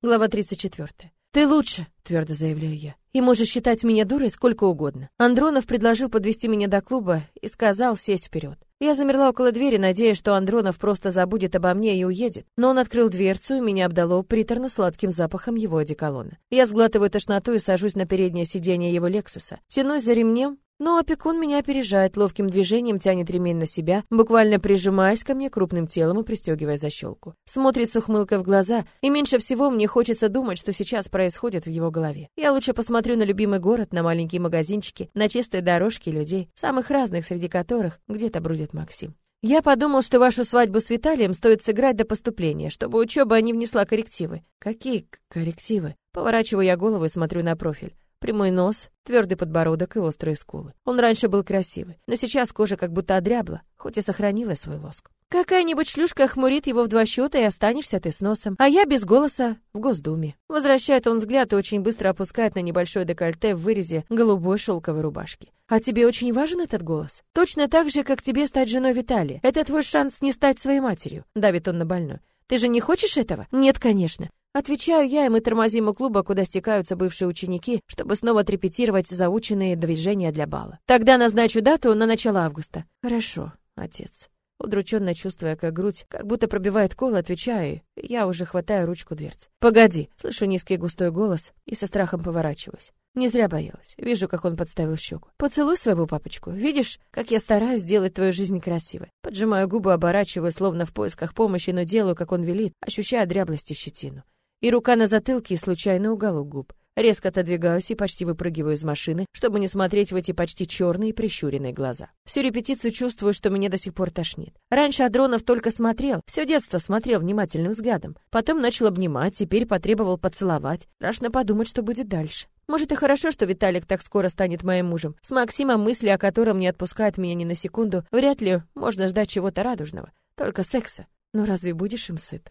Глава 34. «Ты лучше», — твердо заявляю я. «И можешь считать меня дурой сколько угодно». Андронов предложил подвести меня до клуба и сказал сесть вперед. Я замерла около двери, надеясь, что Андронов просто забудет обо мне и уедет. Но он открыл дверцу, и меня обдало приторно-сладким запахом его одеколона. Я сглатываю тошноту и сажусь на переднее сиденье его «Лексуса». Тянусь за ремнем, но опекун меня опережает, ловким движением тянет ремень на себя, буквально прижимаясь ко мне крупным телом и пристегивая защелку. Смотрит с ухмылкой в глаза, и меньше всего мне хочется думать, что сейчас происходит в его голове. Я лучше посмотрю на любимый город, на маленькие магазинчики, на чистые дорожки людей, самых разных, среди которых где-то бродит Максим. Я подумал, что вашу свадьбу с Виталием стоит сыграть до поступления, чтобы учеба не внесла коррективы. Какие коррективы? Поворачиваю я голову и смотрю на профиль. Прямой нос, твердый подбородок и острые скулы. Он раньше был красивый, но сейчас кожа как будто одрябла, хоть и сохранила свой лоск. Какая-нибудь шлюшка хмурит его в два счета, и останешься ты с носом. А я без голоса в Госдуме. Возвращает он взгляд и очень быстро опускает на небольшое декольте в вырезе голубой шелковой рубашки. А тебе очень важен этот голос? Точно так же, как тебе стать женой Виталия. Это твой шанс не стать своей матерью. Давит он на больной. Ты же не хочешь этого? Нет, конечно. Отвечаю я, и мы тормозим у клуба, куда стекаются бывшие ученики, чтобы снова отрепетировать заученные движения для бала. Тогда назначу дату на начало августа. Хорошо, отец. Удрученно чувствуя, как грудь как будто пробивает кол, отвечаю, я уже хватаю ручку дверцы. «Погоди!» Слышу низкий густой голос и со страхом поворачиваюсь. Не зря боялась. Вижу, как он подставил щеку. «Поцелуй своего папочку. Видишь, как я стараюсь сделать твою жизнь красивой?» Поджимаю губы, оборачиваю, словно в поисках помощи, но делаю, как он велит, ощущая дряблость и щетину и рука на затылке, и случайный уголок губ. Резко отодвигаюсь и почти выпрыгиваю из машины, чтобы не смотреть в эти почти черные прищуренные глаза. Всю репетицию чувствую, что меня до сих пор тошнит. Раньше Адронов только смотрел, все детство смотрел внимательным взглядом. Потом начал обнимать, теперь потребовал поцеловать. Страшно подумать, что будет дальше. Может и хорошо, что Виталик так скоро станет моим мужем. С Максимом мысли, о котором не отпускают меня ни на секунду, вряд ли можно ждать чего-то радужного. Только секса. Но разве будешь им сыт?